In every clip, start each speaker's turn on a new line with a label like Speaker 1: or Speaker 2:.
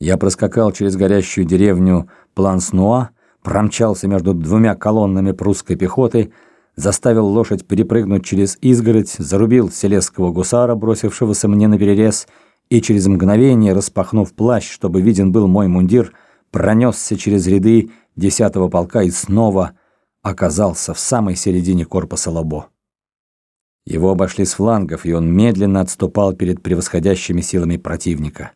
Speaker 1: Я проскакал через горящую деревню Планснуа, промчался между двумя колоннами прусской пехоты, заставил лошадь перепрыгнуть через изгородь, зарубил селезского гусара, бросившегося мне на перерез, и через мгновение, распахнув плащ, чтобы виден был мой мундир, пронесся через ряды десятого полка и снова оказался в самой середине корпуса Лабо. Его обошли с флангов, и он медленно отступал перед превосходящими силами противника.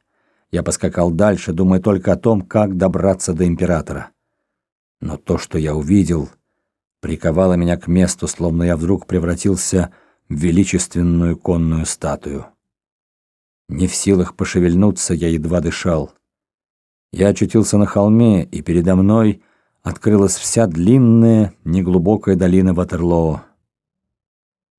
Speaker 1: Я поскакал дальше, думая только о том, как добраться до императора. Но то, что я увидел, приковало меня к месту, словно я вдруг превратился в величественную конную статую. Не в силах пошевельнуться, я едва дышал. Я очутился на холме, и передо мной открылась вся длинная, неглубокая долина Ватерлоо.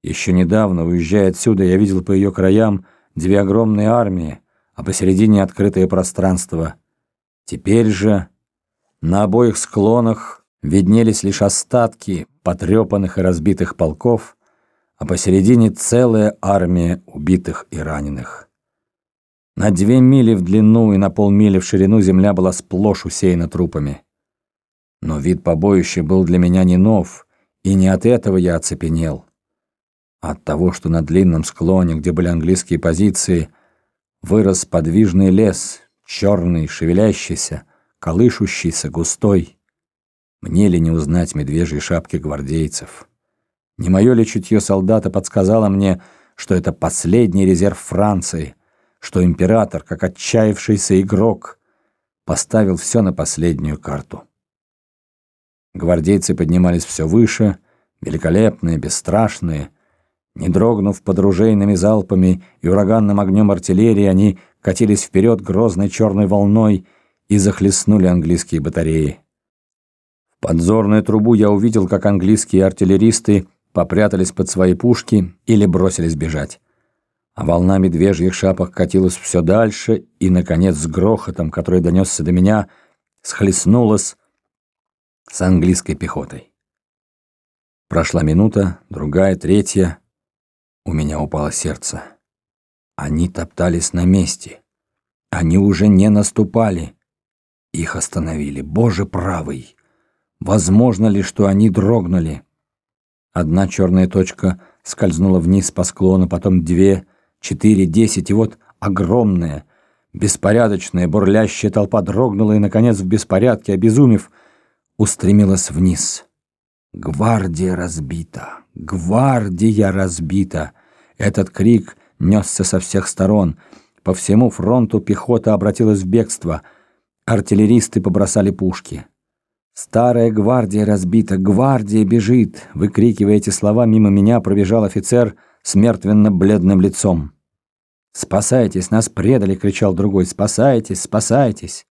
Speaker 1: Еще недавно, уезжая отсюда, я видел по ее краям две огромные армии, а посередине открытое пространство. Теперь же на обоих склонах виднелись лишь остатки потрепанных и разбитых полков, а посередине целая армия убитых и раненых. На две мили в длину и на полмили в ширину земля была сплошь усеяна трупами. Но вид побоища был для меня не нов, и не от этого я оцепенел. От того, что на длинном склоне, где были английские позиции, вырос подвижный лес, черный, шевелящийся, колышущийся, густой. Мне ли не узнать медвежьи шапки гвардейцев? Не мое ли чутье солдата подсказало мне, что это последний резерв Франции — что император, как отчаявшийся игрок, поставил все на последнюю карту. Гвардейцы поднимались все выше, великолепные, бесстрашные. Не дрогнув под ружейными залпами и ураганным огнем артиллерии, они катились вперед грозной черной волной и захлестнули английские батареи. В подзорную трубу я увидел, как английские артиллеристы попрятались под свои пушки или бросились бежать а волна медвежьих шапок катилась все дальше и, наконец, с грохотом, который донесся до меня, схлестнулась с английской пехотой. Прошла минута, другая, третья. У меня упало сердце. Они топтались на месте. Они уже не наступали. Их остановили. Боже правый! Возможно ли, что они дрогнули? Одна черная точка скользнула вниз по склону, потом две — четыре, десять, и вот огромная, беспорядочная, бурлящая толпа дрогнула и, наконец, в беспорядке, обезумев, устремилась вниз. «Гвардия разбита! Гвардия разбита!» Этот крик несся со всех сторон. По всему фронту пехота обратилась в бегство. Артиллеристы побросали пушки. «Старая гвардия разбита! Гвардия бежит!» Выкрикивая эти слова, мимо меня пробежал офицер с мертвенно-бледным лицом. «Спасайтесь, нас предали!» — кричал другой. «Спасайтесь, спасайтесь!»